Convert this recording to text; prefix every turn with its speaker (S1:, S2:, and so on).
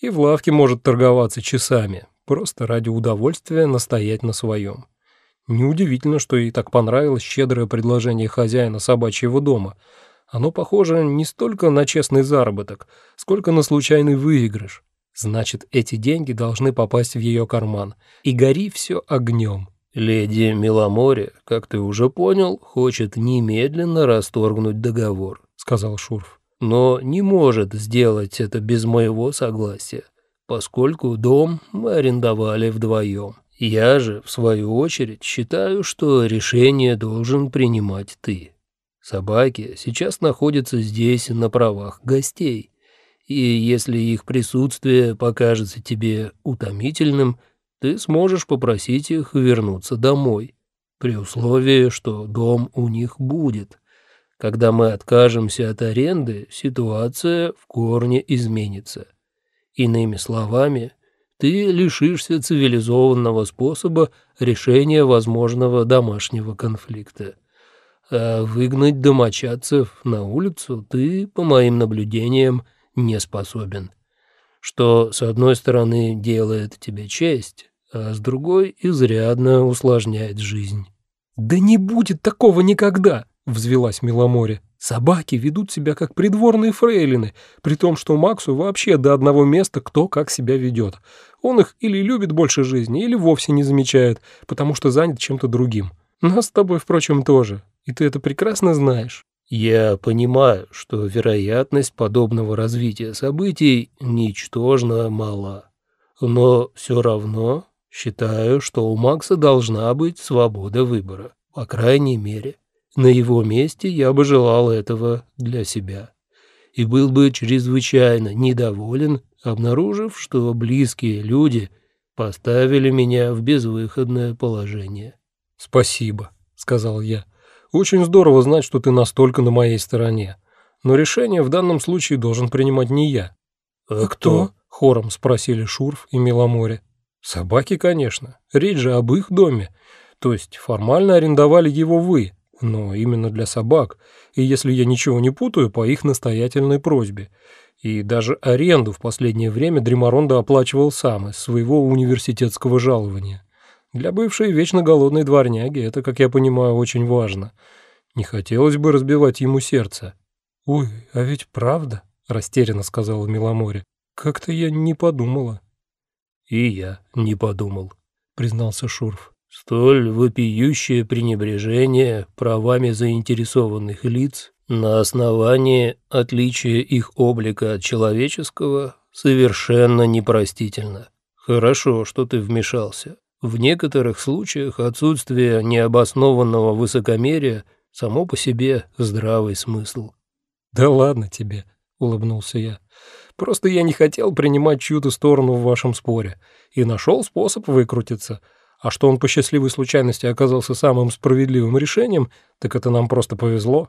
S1: и в лавке может торговаться часами, просто ради удовольствия настоять на своем. Неудивительно, что ей так понравилось щедрое предложение хозяина собачьего дома. Оно похоже не столько на честный заработок, сколько на случайный выигрыш. Значит, эти деньги должны попасть в ее карман. И гори все огнем.
S2: «Леди Миломоре, как ты уже понял, хочет немедленно расторгнуть договор», — сказал Шурф. «Но не может сделать это без моего согласия, поскольку дом мы арендовали вдвоем. Я же, в свою очередь, считаю, что решение должен принимать ты. Собаки сейчас находятся здесь на правах гостей, и если их присутствие покажется тебе утомительным, ты сможешь попросить их вернуться домой, при условии, что дом у них будет. Когда мы откажемся от аренды, ситуация в корне изменится. Иными словами, ты лишишься цивилизованного способа решения возможного домашнего конфликта. А выгнать домочадцев на улицу ты, по моим наблюдениям, не способен. Что, с одной стороны, делает тебе честь, а с другой изрядно усложняет жизнь.
S1: «Да не будет такого никогда!» — взвелась Миломоре. Собаки ведут себя как придворные фрейлины, при том, что Максу вообще до одного места кто как себя ведет. Он их или любит больше жизни, или вовсе не замечает, потому что занят чем-то другим. Нас с тобой, впрочем, тоже, и ты это прекрасно знаешь.
S2: Я понимаю, что вероятность подобного развития событий ничтожно мала. Но все равно считаю, что у Макса должна быть свобода выбора, по крайней мере. На его месте я бы желал этого для себя. И был бы чрезвычайно недоволен, обнаружив, что близкие люди поставили меня в безвыходное положение.
S1: «Спасибо», — сказал я. «Очень здорово знать, что ты настолько на моей стороне. Но решение в данном случае должен принимать не я».
S2: «А кто?»
S1: — хором спросили Шурф и Миломоре. «Собаки, конечно. Речь же об их доме. То есть формально арендовали его вы, но именно для собак, и если я ничего не путаю, по их настоятельной просьбе. И даже аренду в последнее время Дримаронда оплачивал сам из своего университетского жалования. Для бывшей вечно голодной дворняги это, как я понимаю, очень важно. Не хотелось бы разбивать ему сердце. «Ой, а ведь правда?» — растерянно сказала Миломоре. «Как-то я не подумала».
S2: «И я не подумал», — признался Шурф. Столь вопиющее пренебрежение правами заинтересованных лиц на основании отличия их облика от человеческого совершенно непростительно. Хорошо, что ты вмешался. В некоторых случаях отсутствие необоснованного высокомерия само по себе здравый смысл.
S1: «Да ладно тебе», — улыбнулся я. «Просто я не хотел принимать чью-то сторону в вашем споре и нашел способ выкрутиться». А что он по счастливой случайности оказался самым справедливым решением, так это нам просто повезло.